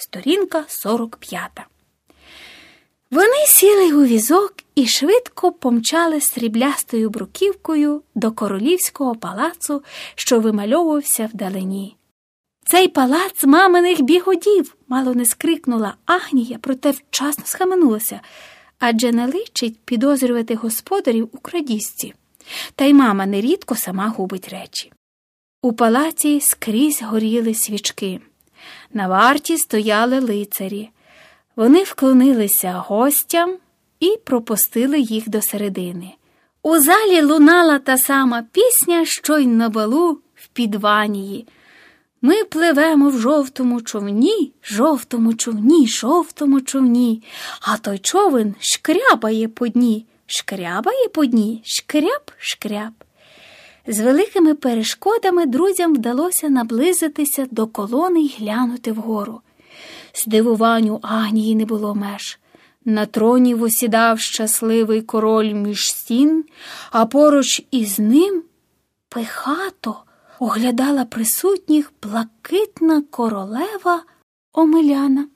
сторінка 45. Вони сіли у візок і швидко помчали сріблястою бруківкою до королівського палацу, що вимальовувався вдалині. Цей палац маминих бігодів, мало не скрикнула Агнія, проте вчасно схаменулася, адже не личить підозрювати господарів у крадісці. Та й мама нерідко сама губить речі. У палаці скрізь горіли свічки. На варті стояли лицарі. Вони вклонилися гостям і пропустили їх до середини. У залі лунала та сама пісня, що й на балу в підванії. Ми пливемо в жовтому човні, жовтому човні, жовтому човні, а той човен шкрябає по дні, шкрябає по дні, шкряб, шкряб. З великими перешкодами друзям вдалося наблизитися до колони й глянути вгору. Здивуванню Агнії не було меж. На троні восідав щасливий король між стін, а поруч із ним пихато оглядала присутніх блакитна королева Омеляна.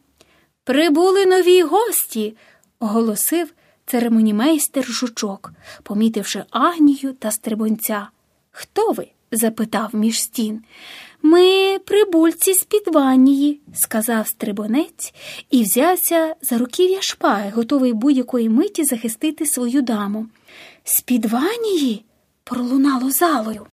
Прибули нові гості, оголосив церемонімейстер жучок, помітивши Агнію та стрибунця. Хто ви? запитав між стін. Ми прибульці з підванії, сказав стрибонець і взявся за руків'я шпаги, готовий будь-якої миті захистити свою даму. З підванії? пролунало залою.